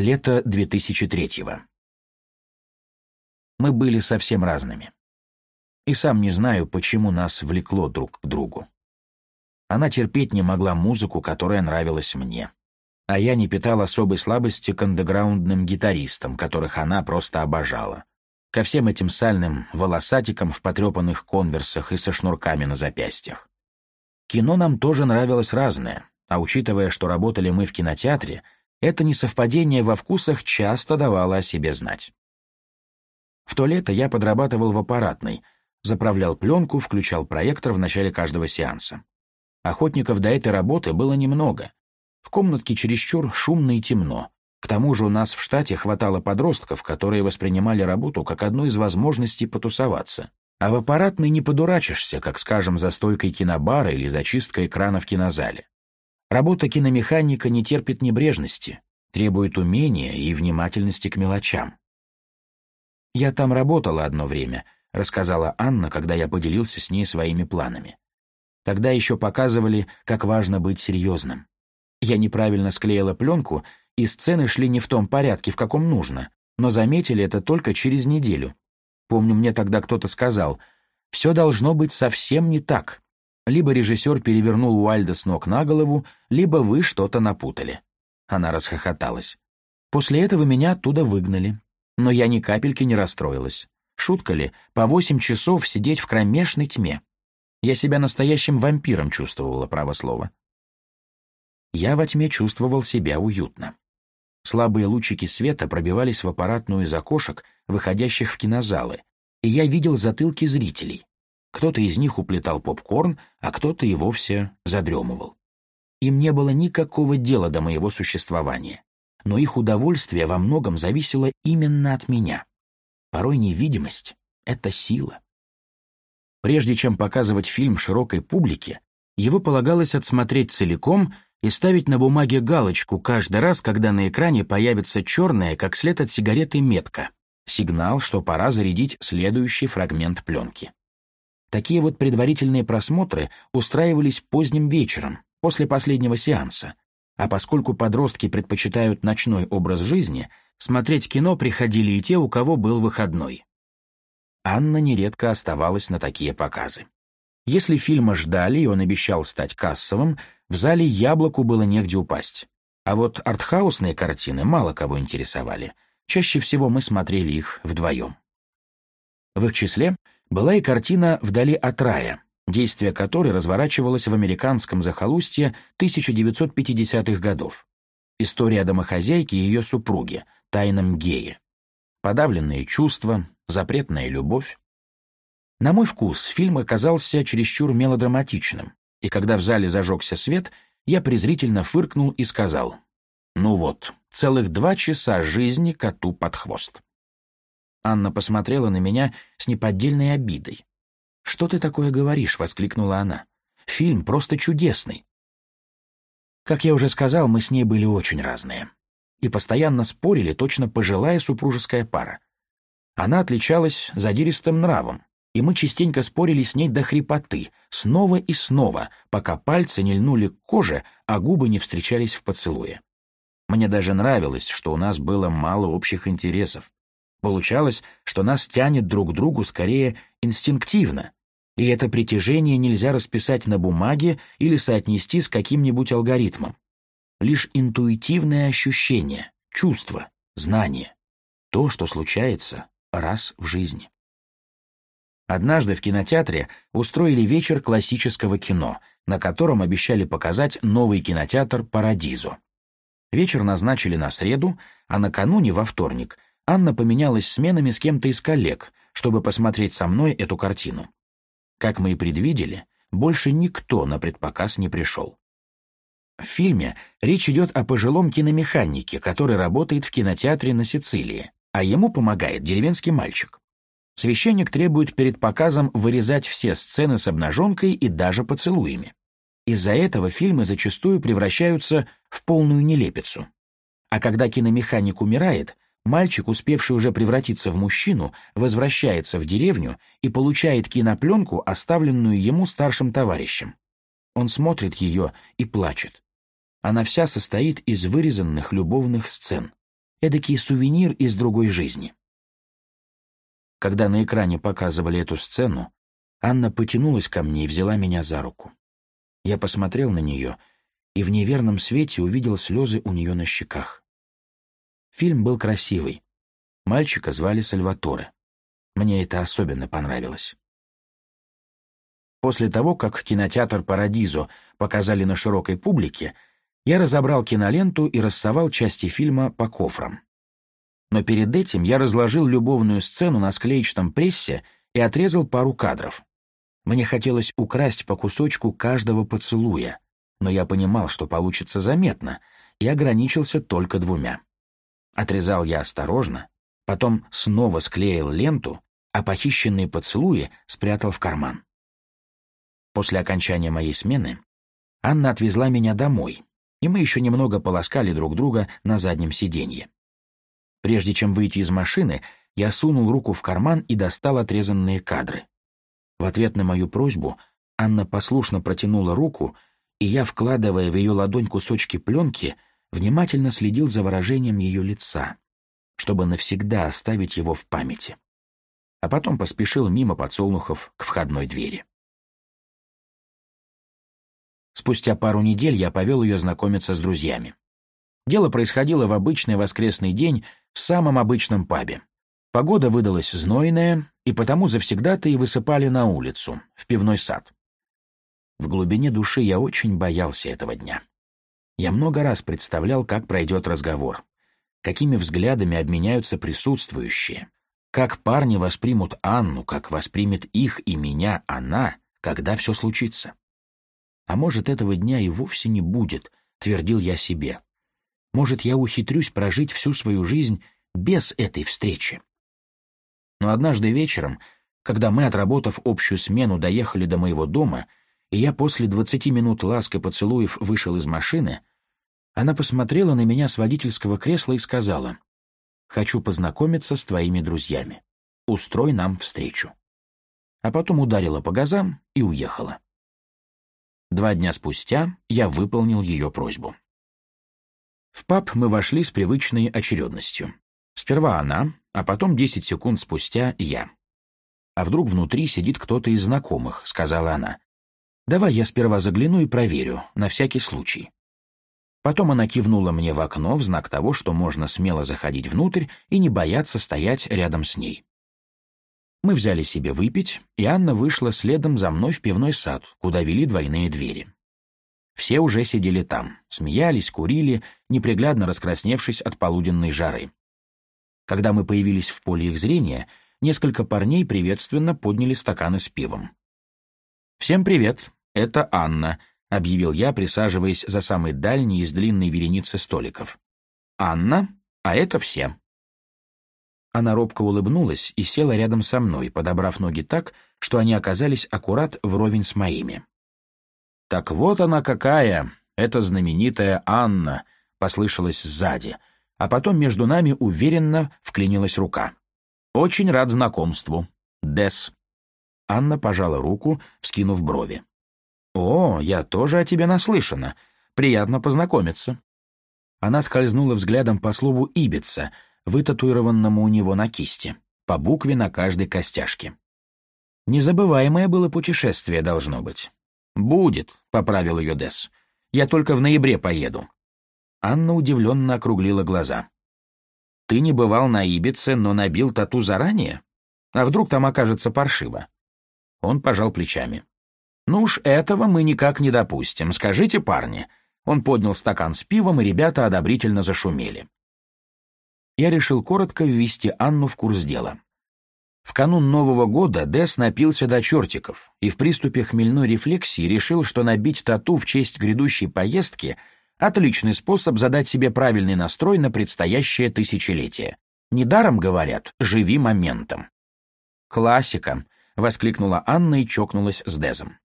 Лето 2003-го. Мы были совсем разными. И сам не знаю, почему нас влекло друг к другу. Она терпеть не могла музыку, которая нравилась мне. А я не питал особой слабости к андеграундным гитаристам, которых она просто обожала. Ко всем этим сальным волосатикам в потрепанных конверсах и со шнурками на запястьях. Кино нам тоже нравилось разное, а учитывая, что работали мы в кинотеатре — это несовпадение во вкусах часто давало о себе знать. В то лето я подрабатывал в аппаратной, заправлял пленку, включал проектор в начале каждого сеанса. Охотников до этой работы было немного. В комнатке чересчур шумно и темно. К тому же у нас в штате хватало подростков, которые воспринимали работу как одну из возможностей потусоваться. А в аппаратной не подурачишься, как, скажем, за стойкой кинобара или зачисткой экрана в кинозале. Работа киномеханика не терпит небрежности, требует умения и внимательности к мелочам. «Я там работала одно время», — рассказала Анна, когда я поделился с ней своими планами. Тогда еще показывали, как важно быть серьезным. Я неправильно склеила пленку, и сцены шли не в том порядке, в каком нужно, но заметили это только через неделю. Помню, мне тогда кто-то сказал, «Все должно быть совсем не так. Либо режиссер перевернул Уальда с ног на голову, либо вы что-то напутали. Она расхохоталась. После этого меня оттуда выгнали. Но я ни капельки не расстроилась. Шутка ли, по восемь часов сидеть в кромешной тьме? Я себя настоящим вампиром чувствовала, право слово. Я во тьме чувствовал себя уютно. Слабые лучики света пробивались в аппаратную из окошек, выходящих в кинозалы, и я видел затылки зрителей. Кто-то из них уплетал попкорн, а кто-то и вовсе задремывал. Им не было никакого дела до моего существования, но их удовольствие во многом зависело именно от меня. Порой невидимость — это сила. Прежде чем показывать фильм широкой публике, его полагалось отсмотреть целиком и ставить на бумаге галочку каждый раз, когда на экране появится черная, как след от сигареты, метка — сигнал, что пора зарядить следующий фрагмент пленки. Такие вот предварительные просмотры устраивались поздним вечером, после последнего сеанса. А поскольку подростки предпочитают ночной образ жизни, смотреть кино приходили и те, у кого был выходной. Анна нередко оставалась на такие показы. Если фильма ждали, и он обещал стать кассовым, в зале яблоку было негде упасть. А вот артхаусные картины мало кого интересовали. Чаще всего мы смотрели их вдвоем. В их числе была и картина «Вдали от рая», действие которой разворачивалось в американском захолустье 1950-х годов. История домохозяйки и ее супруги, тайном гея. Подавленные чувства, запретная любовь. На мой вкус, фильм оказался чересчур мелодраматичным, и когда в зале зажегся свет, я презрительно фыркнул и сказал, «Ну вот, целых два часа жизни коту под хвост». Анна посмотрела на меня с неподдельной обидой. «Что ты такое говоришь?» — воскликнула она. «Фильм просто чудесный». Как я уже сказал, мы с ней были очень разные. И постоянно спорили, точно пожилая супружеская пара. Она отличалась задиристым нравом, и мы частенько спорили с ней до хрипоты, снова и снова, пока пальцы не льнули к коже, а губы не встречались в поцелуе. Мне даже нравилось, что у нас было мало общих интересов. Получалось, что нас тянет друг к другу скорее инстинктивно, и это притяжение нельзя расписать на бумаге или соотнести с каким-нибудь алгоритмом. Лишь интуитивное ощущение, чувство, знание. То, что случается раз в жизни. Однажды в кинотеатре устроили вечер классического кино, на котором обещали показать новый кинотеатр «Парадизо». Вечер назначили на среду, а накануне, во вторник — Анна поменялась сменами с кем-то из коллег, чтобы посмотреть со мной эту картину. Как мы и предвидели, больше никто на предпоказ не пришел. В фильме речь идет о пожилом киномеханике, который работает в кинотеатре на Сицилии, а ему помогает деревенский мальчик. Священник требует перед показом вырезать все сцены с обнаженкой и даже поцелуями. Из-за этого фильмы зачастую превращаются в полную нелепицу. А когда киномеханик умирает, Мальчик, успевший уже превратиться в мужчину, возвращается в деревню и получает кинопленку, оставленную ему старшим товарищем. Он смотрит ее и плачет. Она вся состоит из вырезанных любовных сцен. Эдакий сувенир из другой жизни. Когда на экране показывали эту сцену, Анна потянулась ко мне и взяла меня за руку. Я посмотрел на нее и в неверном свете увидел слезы у нее на щеках. Фильм был красивый. Мальчика звали Сальваторе. Мне это особенно понравилось. После того, как кинотеатр «Парадизо» показали на широкой публике, я разобрал киноленту и рассовал части фильма по кофрам. Но перед этим я разложил любовную сцену на склеечном прессе и отрезал пару кадров. Мне хотелось украсть по кусочку каждого поцелуя, но я понимал, что получится заметно, и ограничился только двумя. Отрезал я осторожно, потом снова склеил ленту, а похищенные поцелуи спрятал в карман. После окончания моей смены Анна отвезла меня домой, и мы еще немного полоскали друг друга на заднем сиденье. Прежде чем выйти из машины, я сунул руку в карман и достал отрезанные кадры. В ответ на мою просьбу Анна послушно протянула руку, и я, вкладывая в ее ладонь кусочки пленки, — внимательно следил за выражением ее лица, чтобы навсегда оставить его в памяти. А потом поспешил мимо подсолнухов к входной двери. Спустя пару недель я повел ее знакомиться с друзьями. Дело происходило в обычный воскресный день в самом обычном пабе. Погода выдалась знойная, и потому завсегда-то и высыпали на улицу, в пивной сад. В глубине души я очень боялся этого дня. Я много раз представлял, как пройдет разговор, какими взглядами обменяются присутствующие, как парни воспримут Анну, как воспримет их и меня она, когда все случится. А может, этого дня и вовсе не будет, твердил я себе. Может, я ухитрюсь прожить всю свою жизнь без этой встречи. Но однажды вечером, когда мы, отработав общую смену, доехали до моего дома, и я после двадцати минут ласк и поцелуев вышел из машины, она посмотрела на меня с водительского кресла и сказала, «Хочу познакомиться с твоими друзьями. Устрой нам встречу». А потом ударила по газам и уехала. Два дня спустя я выполнил ее просьбу. В паб мы вошли с привычной очередностью. Сперва она, а потом 10 секунд спустя я. «А вдруг внутри сидит кто-то из знакомых?» — сказала она. «Давай я сперва загляну и проверю, на всякий случай». Потом она кивнула мне в окно в знак того, что можно смело заходить внутрь и не бояться стоять рядом с ней. Мы взяли себе выпить, и Анна вышла следом за мной в пивной сад, куда вели двойные двери. Все уже сидели там, смеялись, курили, неприглядно раскрасневшись от полуденной жары. Когда мы появились в поле их зрения, несколько парней приветственно подняли стаканы с пивом. «Всем привет, это Анна», — объявил я, присаживаясь за самый дальний из длинной вереницы столиков. «Анна, а это все». Она робко улыбнулась и села рядом со мной, подобрав ноги так, что они оказались аккурат вровень с моими. «Так вот она какая, эта знаменитая Анна», — послышалось сзади, а потом между нами уверенно вклинилась рука. «Очень рад знакомству. Дес». Анна пожала руку, вскинув брови. «О, я тоже о тебе наслышана. Приятно познакомиться». Она скользнула взглядом по слову «ибица», вытатуированному у него на кисти, по букве на каждой костяшке. Незабываемое было путешествие, должно быть. «Будет», — поправил ее Десс. «Я только в ноябре поеду». Анна удивленно округлила глаза. «Ты не бывал на Ибице, но набил тату заранее? А вдруг там окажется паршиво?» Он пожал плечами. «Ну уж этого мы никак не допустим. Скажите, парни». Он поднял стакан с пивом, и ребята одобрительно зашумели. Я решил коротко ввести Анну в курс дела. В канун Нового года Дес напился до чертиков и в приступе хмельной рефлексии решил, что набить тату в честь грядущей поездки — отличный способ задать себе правильный настрой на предстоящее тысячелетие. Недаром говорят «живи моментом». «Классика», — воскликнула Анна и чокнулась с Дезом.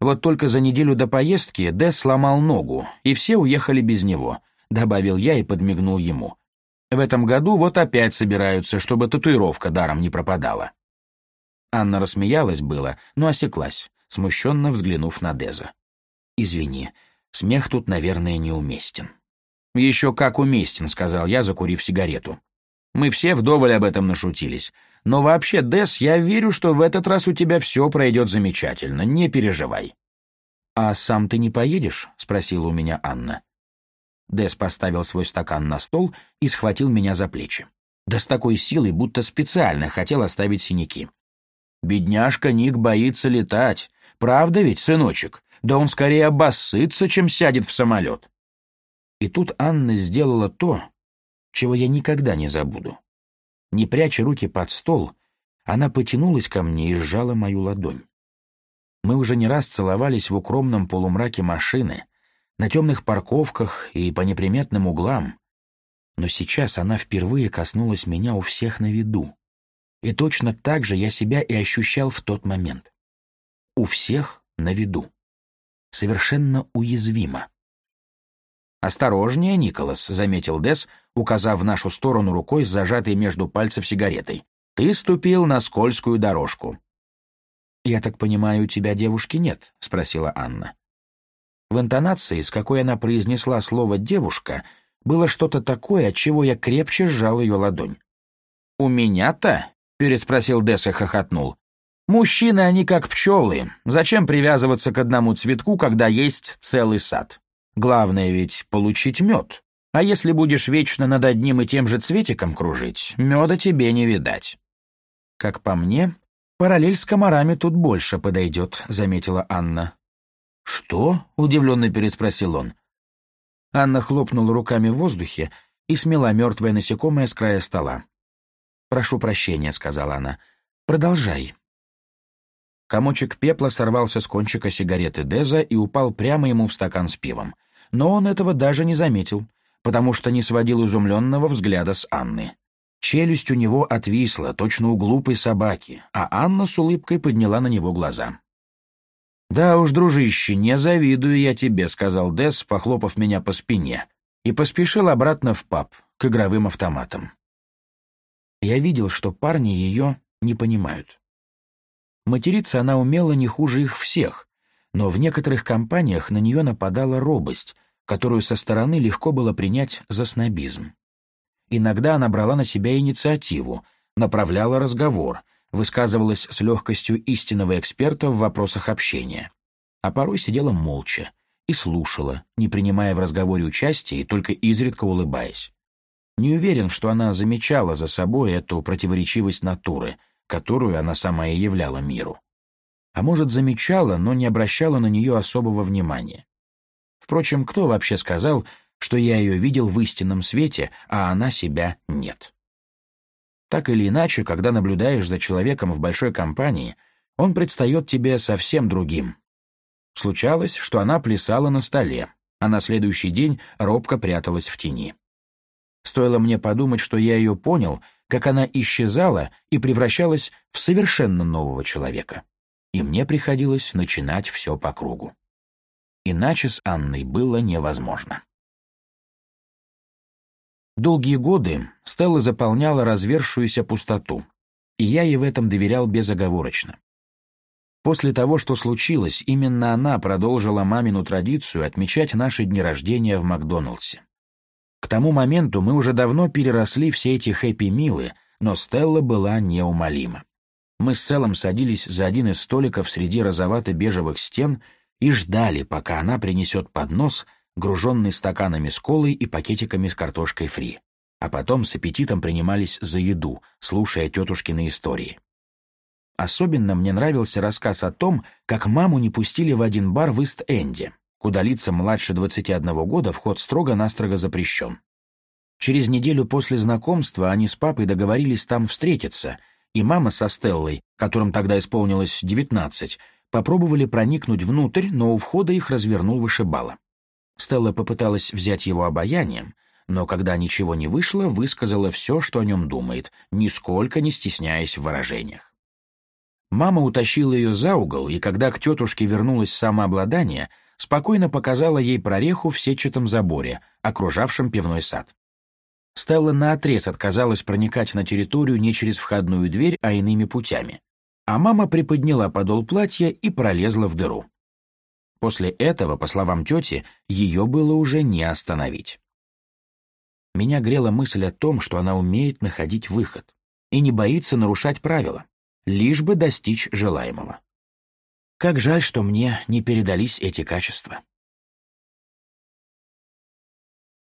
Вот только за неделю до поездки Дэ сломал ногу, и все уехали без него», — добавил я и подмигнул ему. «В этом году вот опять собираются, чтобы татуировка даром не пропадала». Анна рассмеялась было, но осеклась, смущенно взглянув на Деза. «Извини, смех тут, наверное, неуместен». «Еще как уместен», — сказал я, закурив сигарету. Мы все вдоволь об этом нашутились. Но вообще, Дес, я верю, что в этот раз у тебя все пройдет замечательно, не переживай». «А сам ты не поедешь?» — спросила у меня Анна. Дес поставил свой стакан на стол и схватил меня за плечи. Да с такой силой, будто специально хотел оставить синяки. «Бедняжка Ник боится летать. Правда ведь, сыночек? Да он скорее обоссытся, чем сядет в самолет». И тут Анна сделала то, чего я никогда не забуду. Не пряча руки под стол, она потянулась ко мне и сжала мою ладонь. Мы уже не раз целовались в укромном полумраке машины, на темных парковках и по неприметным углам, но сейчас она впервые коснулась меня у всех на виду. И точно так же я себя и ощущал в тот момент. У всех на виду. Совершенно уязвимо. «Осторожнее, Николас», — заметил Дес, указав в нашу сторону рукой с зажатой между пальцев сигаретой. «Ты ступил на скользкую дорожку». «Я так понимаю, у тебя девушки нет?» — спросила Анна. В интонации, с какой она произнесла слово «девушка», было что-то такое, от чего я крепче сжал ее ладонь. «У меня-то?» — переспросил Десс и хохотнул. «Мужчины, они как пчелы. Зачем привязываться к одному цветку, когда есть целый сад?» Главное ведь получить мед. А если будешь вечно над одним и тем же цветиком кружить, меда тебе не видать. Как по мне, параллель с комарами тут больше подойдет, заметила Анна. Что? удивленно переспросил он. Анна хлопнула руками в воздухе и смела мертвое насекомое с края стола. «Прошу прощения», — сказала она. «Продолжай». Комочек пепла сорвался с кончика сигареты Деза и упал прямо ему в стакан с пивом но он этого даже не заметил, потому что не сводил изумленного взгляда с Анны. Челюсть у него отвисла, точно у глупой собаки, а Анна с улыбкой подняла на него глаза. «Да уж, дружище, не завидую я тебе», — сказал Десс, похлопав меня по спине, и поспешил обратно в паб, к игровым автоматам. Я видел, что парни ее не понимают. Материться она умела не хуже их всех, но в некоторых компаниях на нее нападала робость, которую со стороны легко было принять за снобизм. Иногда она брала на себя инициативу, направляла разговор, высказывалась с легкостью истинного эксперта в вопросах общения, а порой сидела молча и слушала, не принимая в разговоре участия и только изредка улыбаясь. Не уверен, что она замечала за собой эту противоречивость натуры, которую она сама и являла миру а может, замечала, но не обращала на нее особого внимания. Впрочем, кто вообще сказал, что я ее видел в истинном свете, а она себя нет? Так или иначе, когда наблюдаешь за человеком в большой компании, он предстает тебе совсем другим. Случалось, что она плясала на столе, а на следующий день робко пряталась в тени. Стоило мне подумать, что я ее понял, как она исчезала и превращалась в совершенно нового человека и мне приходилось начинать все по кругу. Иначе с Анной было невозможно. Долгие годы Стелла заполняла развершуюся пустоту, и я ей в этом доверял безоговорочно. После того, что случилось, именно она продолжила мамину традицию отмечать наши дни рождения в Макдоналдсе. К тому моменту мы уже давно переросли все эти хэппи-милы, но Стелла была неумолима мы с Селом садились за один из столиков среди розовато-бежевых стен и ждали, пока она принесет поднос, груженный стаканами с колой и пакетиками с картошкой фри. А потом с аппетитом принимались за еду, слушая тетушкины истории. Особенно мне нравился рассказ о том, как маму не пустили в один бар в Ист-Энде, куда лица младше 21 года вход строго-настрого запрещен. Через неделю после знакомства они с папой договорились там встретиться, и мама со Стеллой, которым тогда исполнилось 19, попробовали проникнуть внутрь, но у входа их развернул вышибала. Стелла попыталась взять его обаянием, но когда ничего не вышло, высказала все, что о нем думает, нисколько не стесняясь в выражениях. Мама утащила ее за угол, и когда к тетушке вернулось самообладание, спокойно показала ей прореху в сетчатом заборе, окружавшем пивной сад. Стелла наотрез отказалась проникать на территорию не через входную дверь, а иными путями. А мама приподняла подол платья и пролезла в дыру. После этого, по словам тети, ее было уже не остановить. Меня грела мысль о том, что она умеет находить выход и не боится нарушать правила, лишь бы достичь желаемого. Как жаль, что мне не передались эти качества.